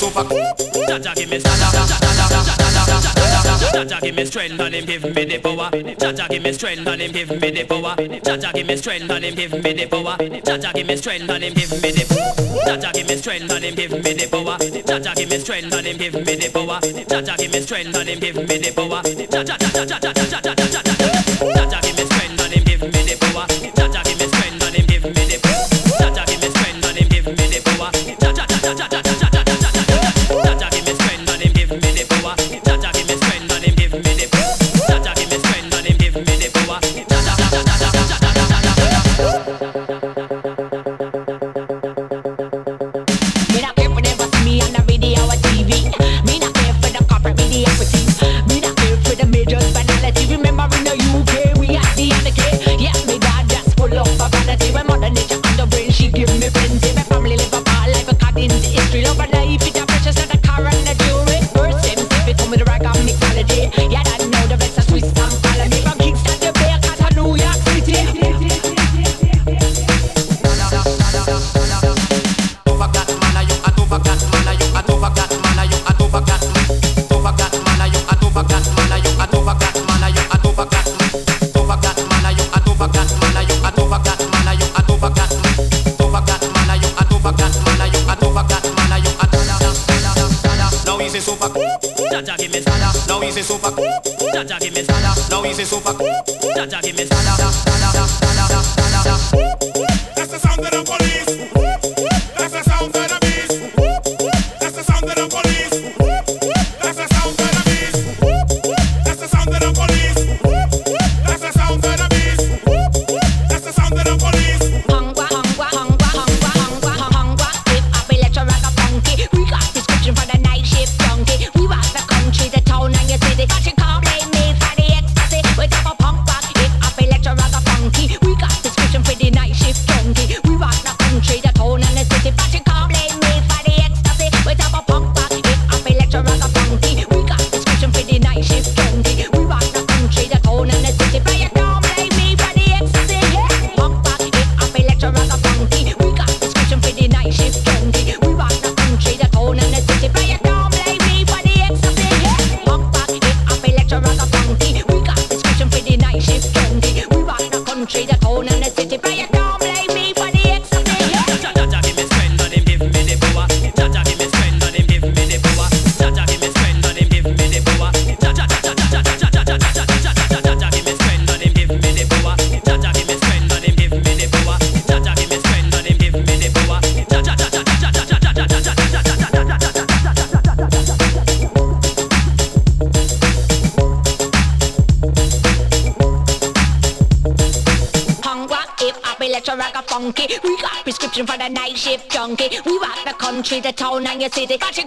sofa. Jaja give me Jaja give me strength and him give me the power. Chacha give me strength and him give me the power. Chacha give me strength and him give me the power. Chacha give me strength and him give me the power. Chacha give me strength and him give me the power. Chacha give me strength and him give me the power. Chacha give me strength and him give me the Jaja give me sada, now he's a super. Jaja give me sada, now he's a super. Jaja give me sada, sada, sada, sada, sada, sada. That's the sound of the police. Country, the town, and your city. You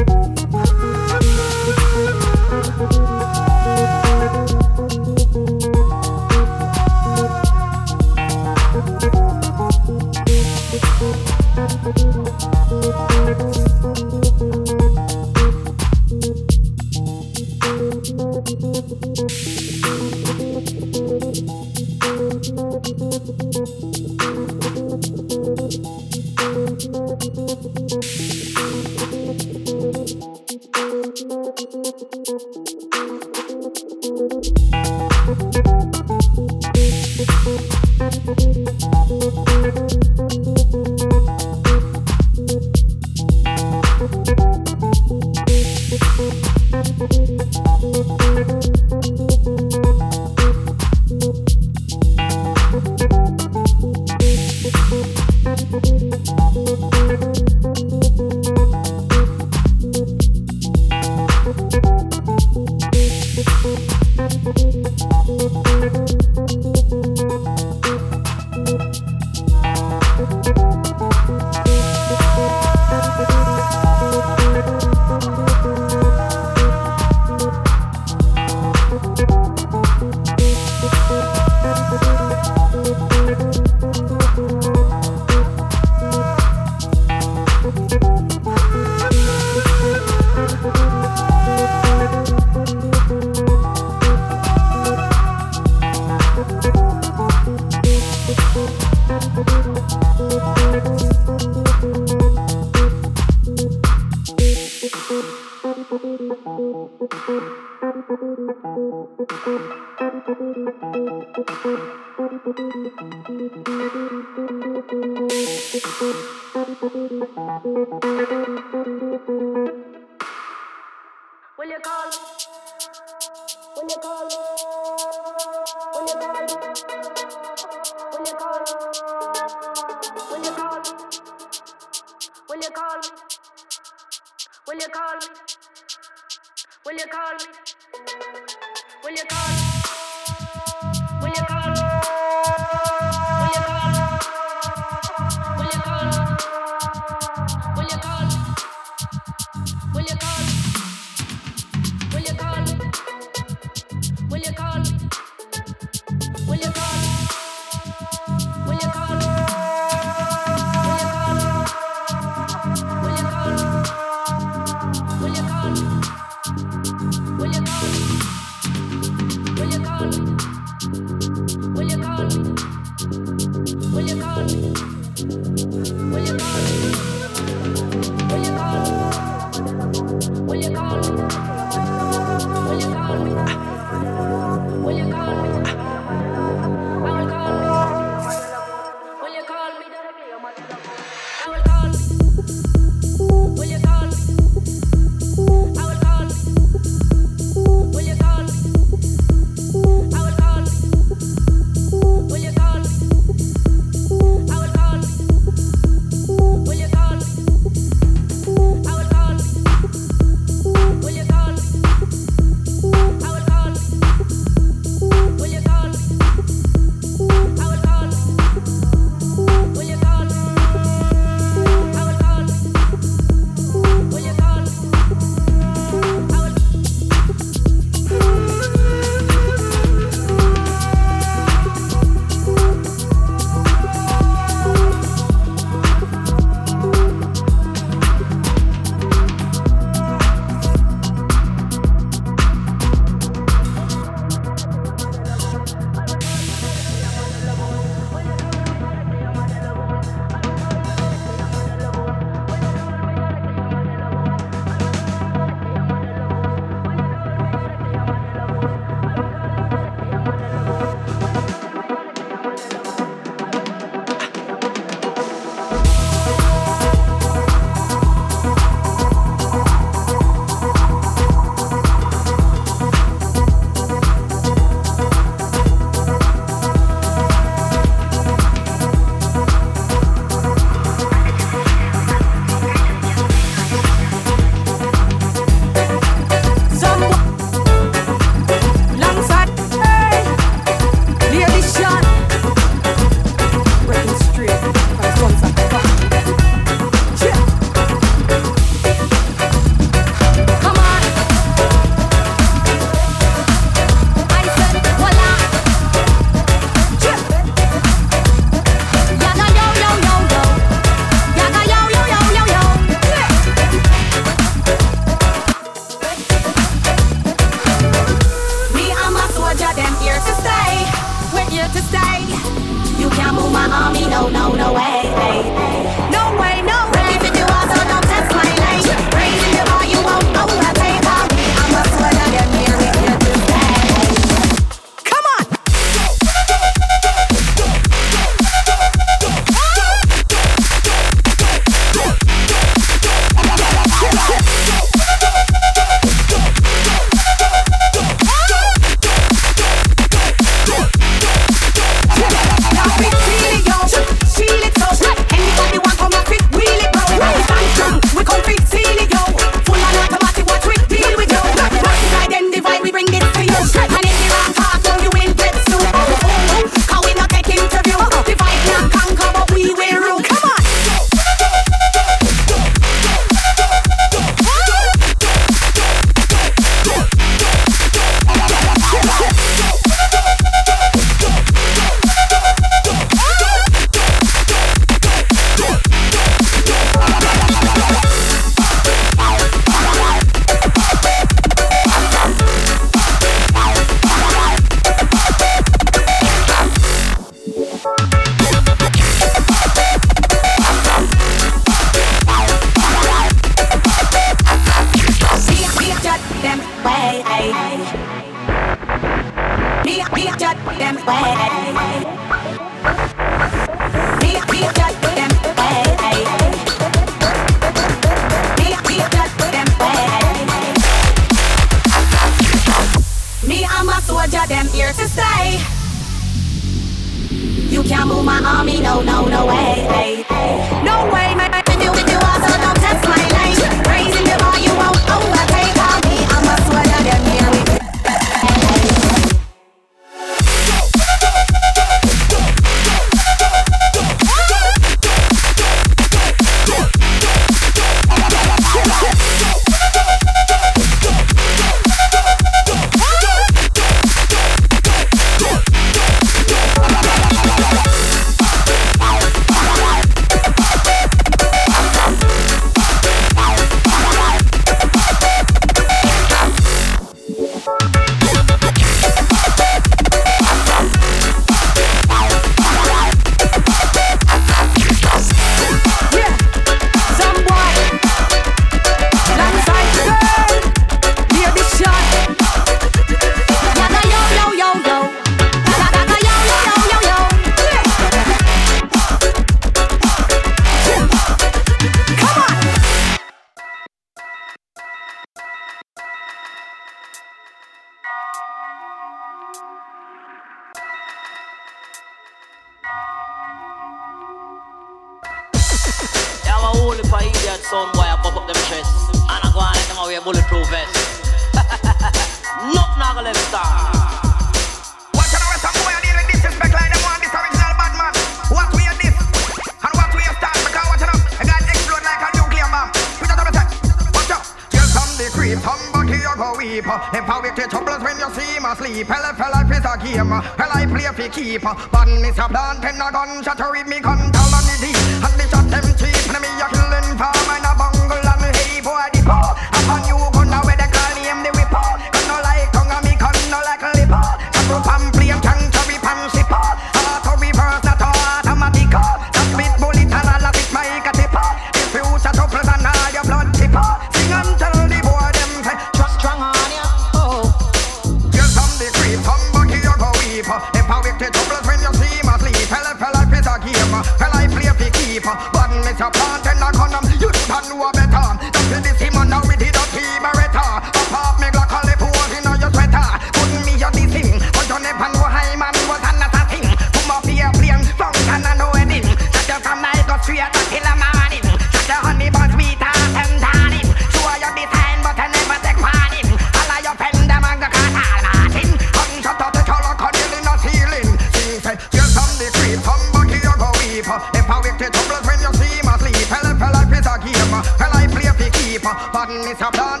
paper. Badness a plan.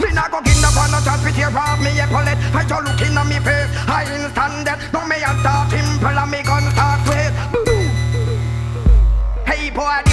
Me not go give up on no chance with your rap. Me a bullet. I just look in on me face. I instant death. Now me a start simple and me gun start with. Hey boy,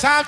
time,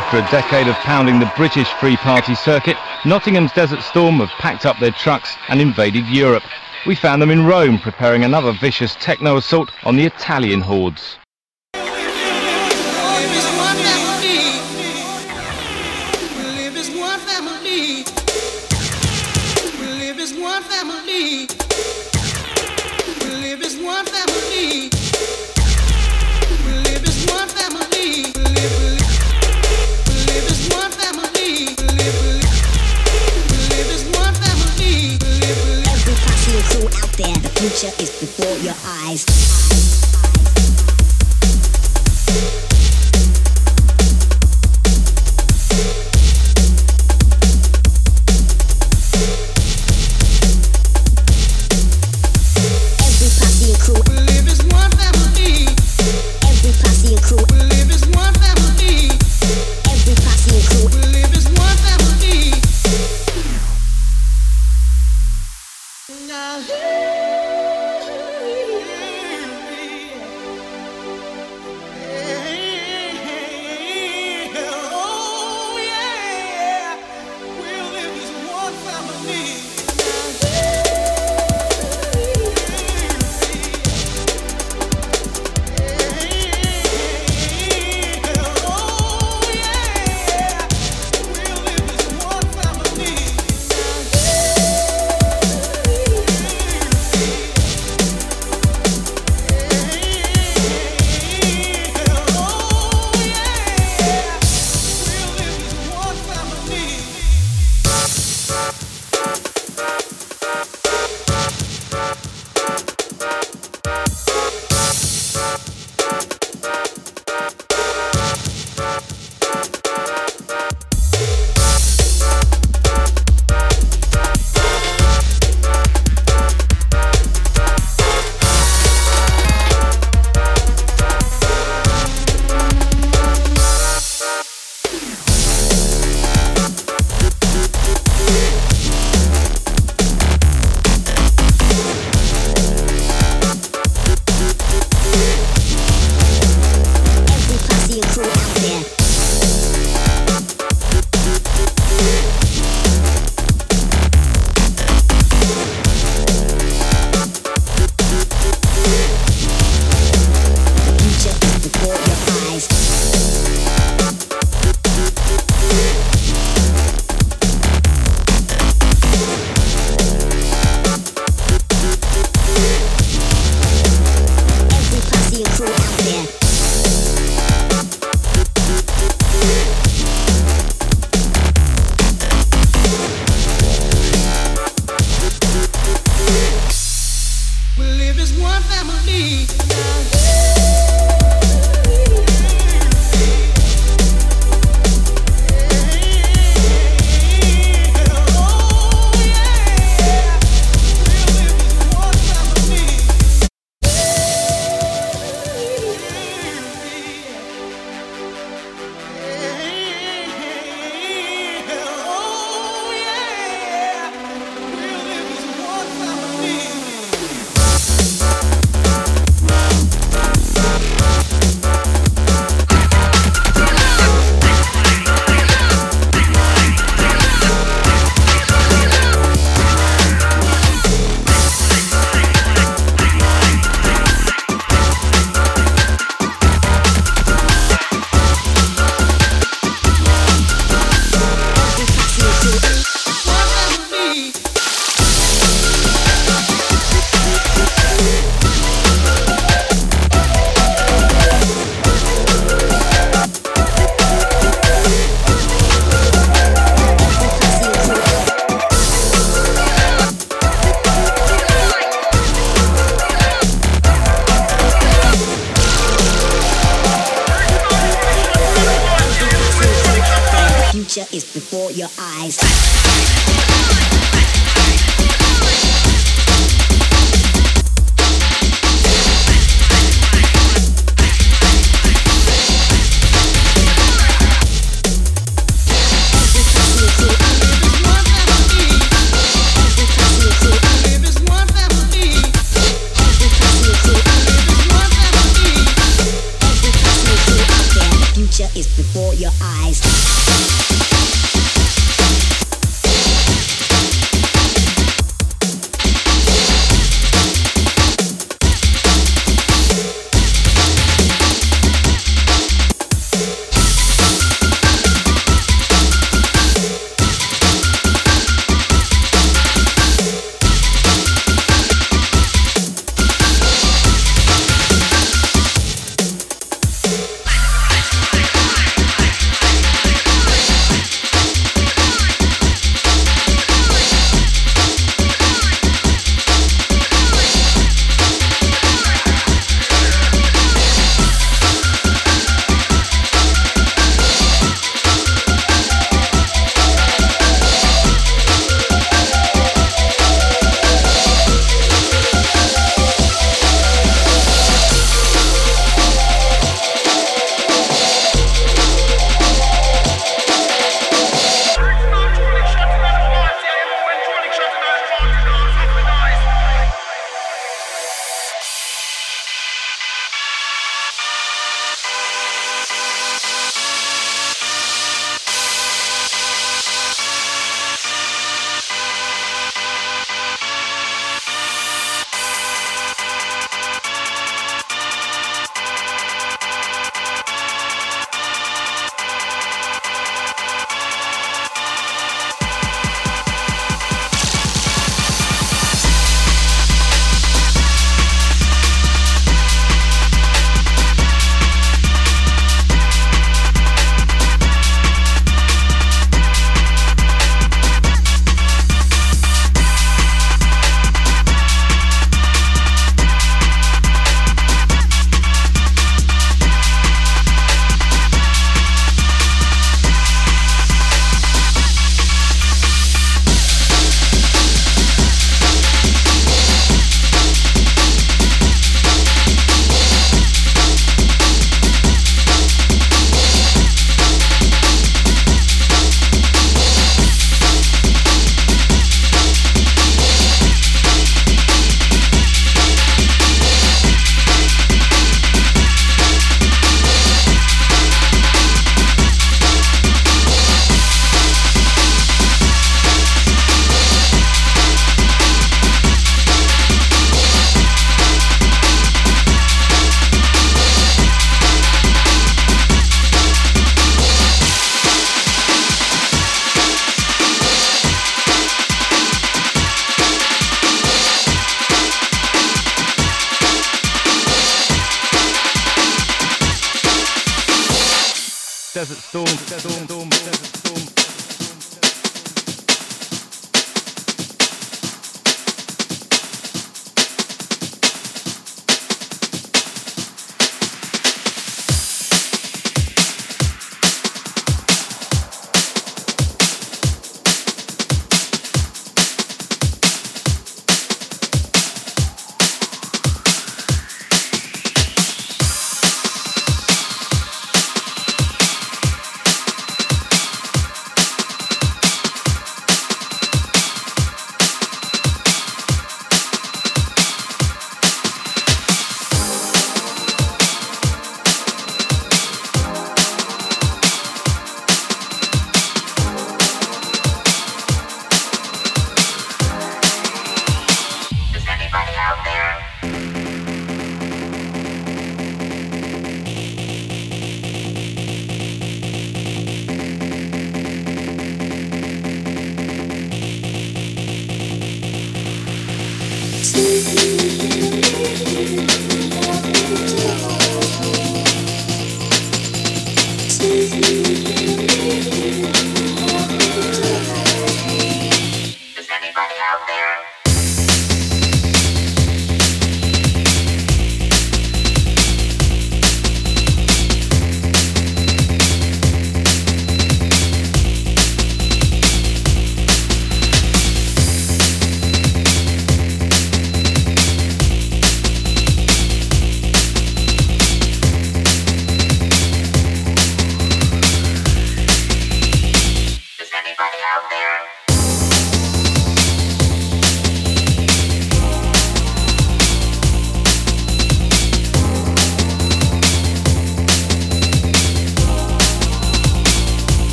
after a decade of pounding the British Free Party circuit, Nottingham's Desert Storm have packed up their trucks and invaded Europe. We found them in Rome preparing another vicious techno assault on the Italian hordes. future is before your eyes.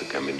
That come into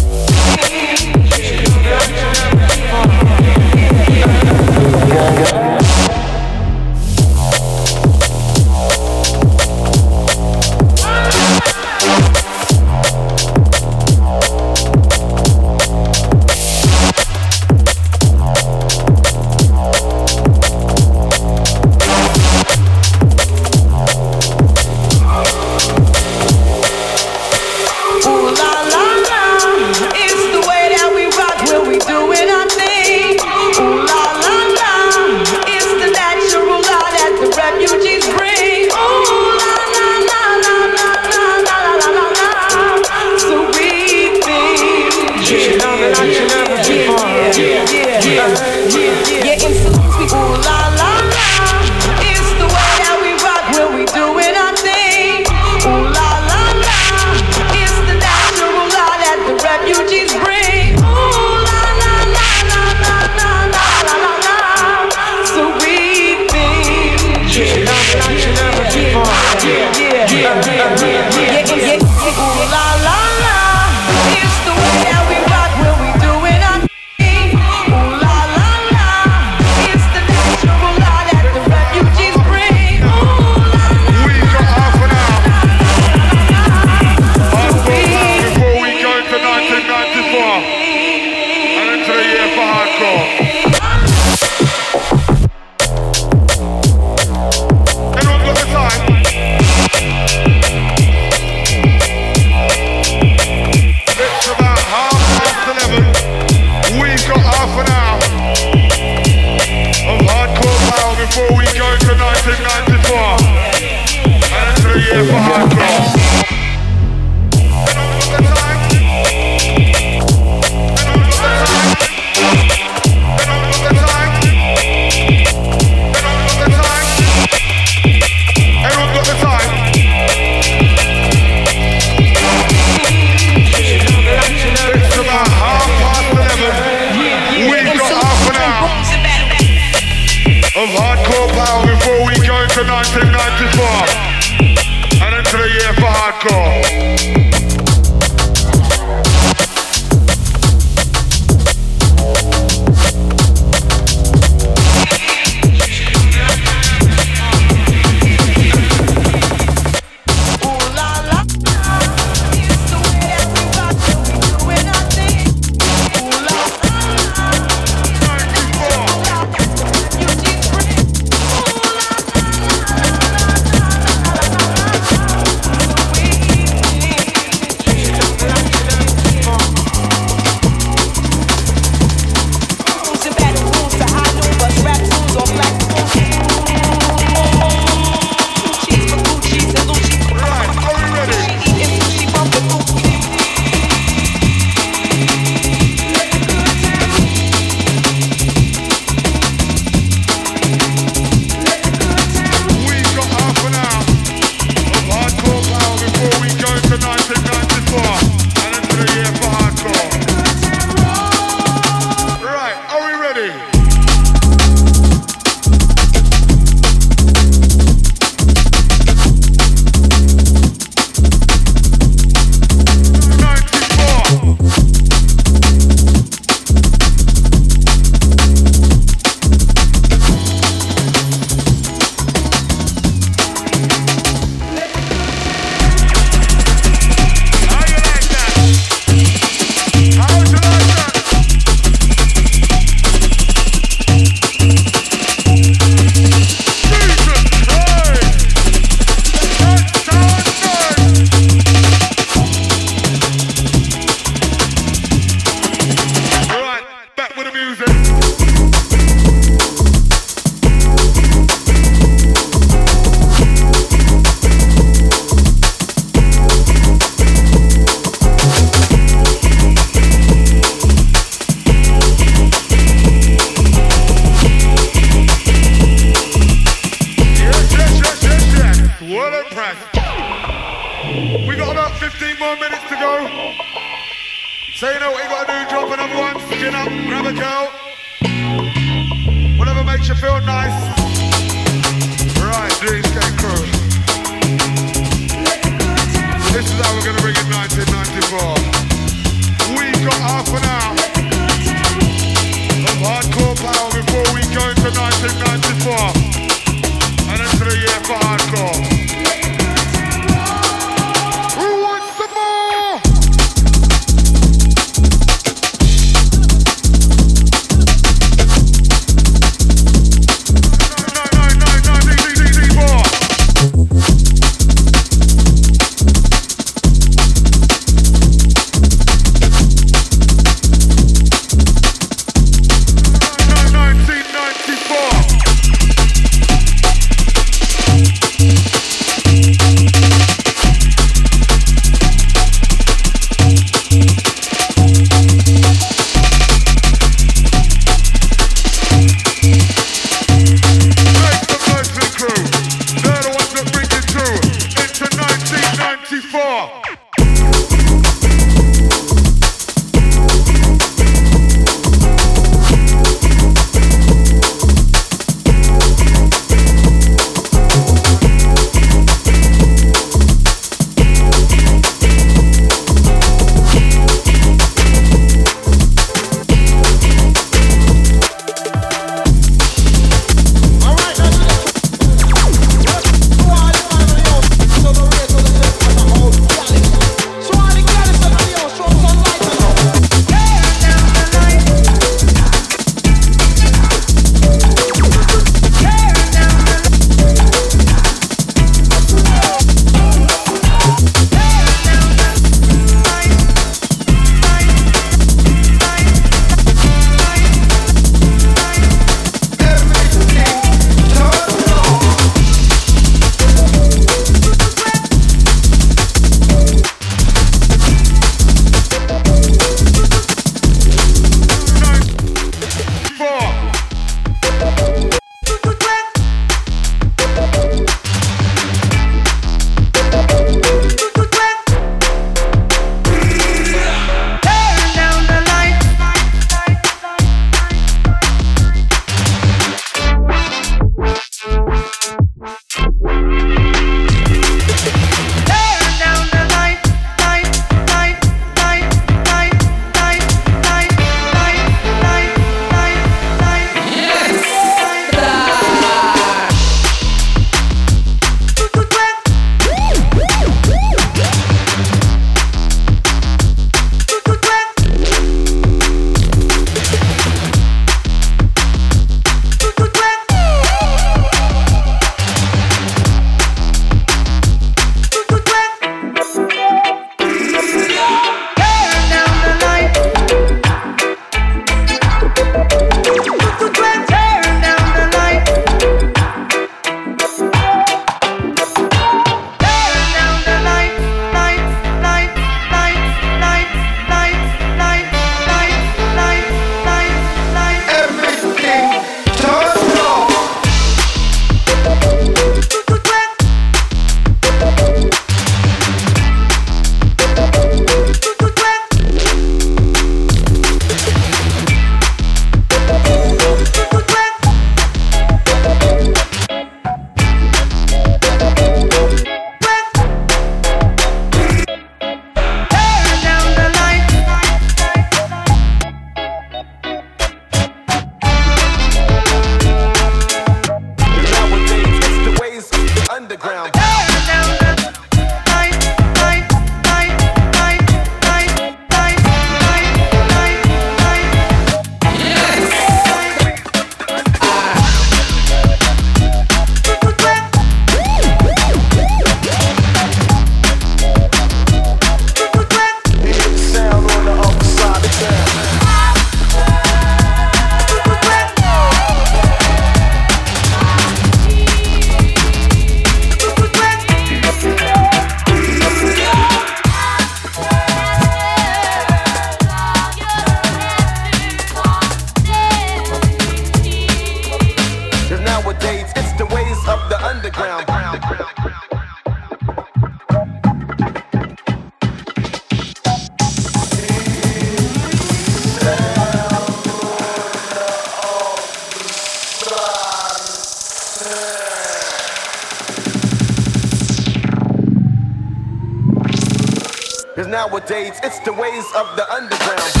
nowadays it's the ways of the underground.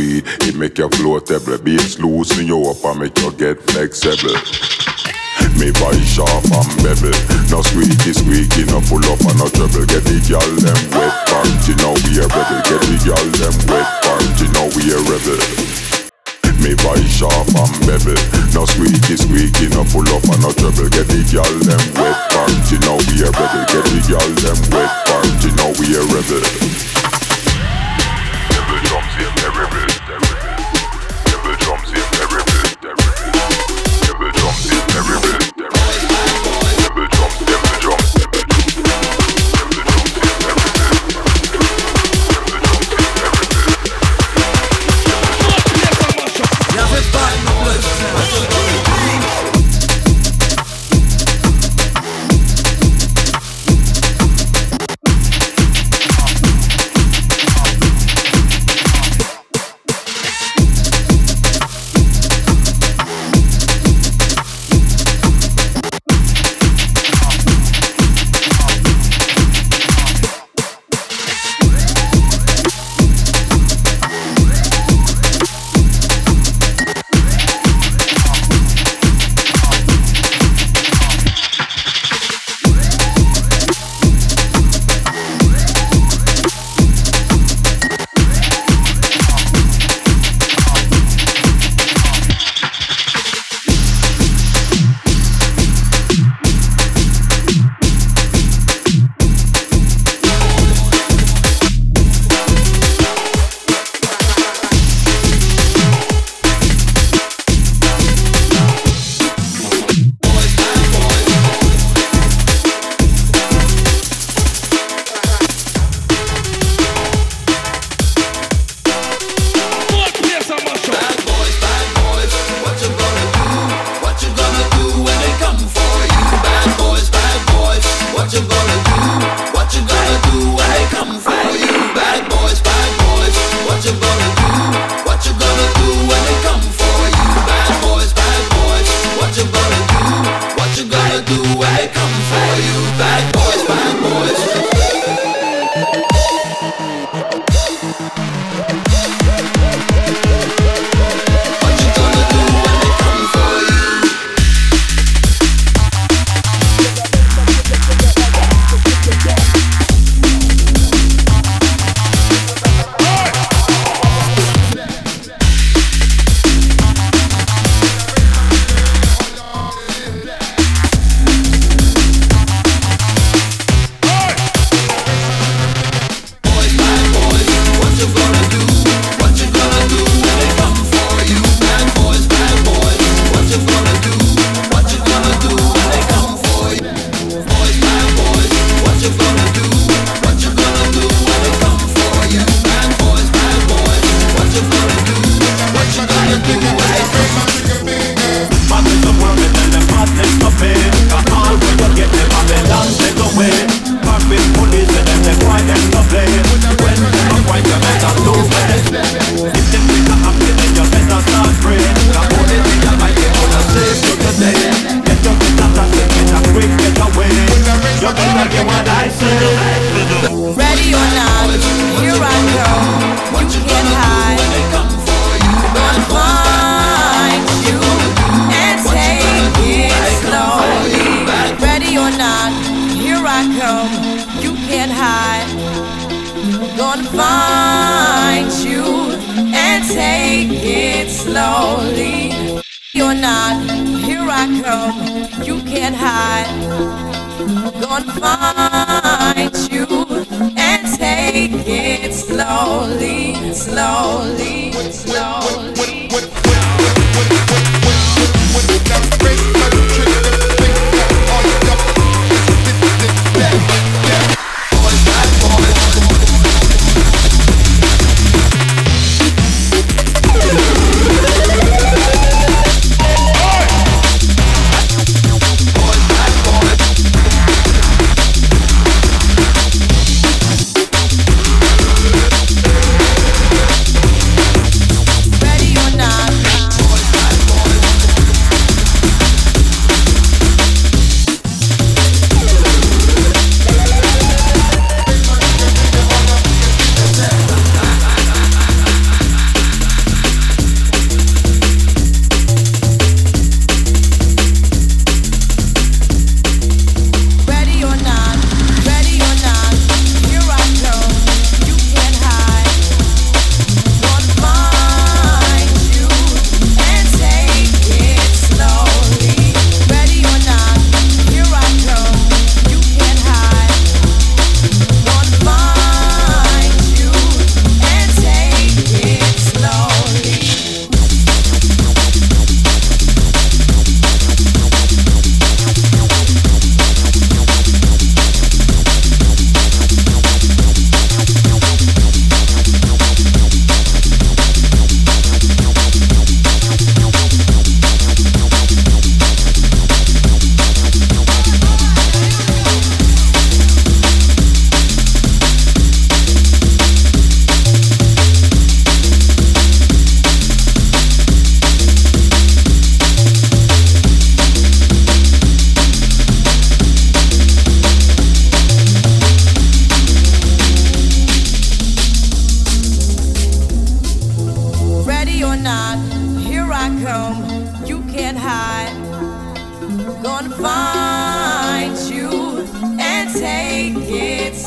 weed. It make you float every bass loose in your up and make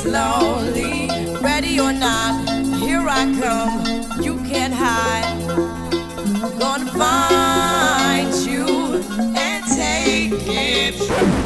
slowly. Ready or not, here I come. You can't hide. Gonna find you and take it.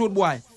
shoot, boy.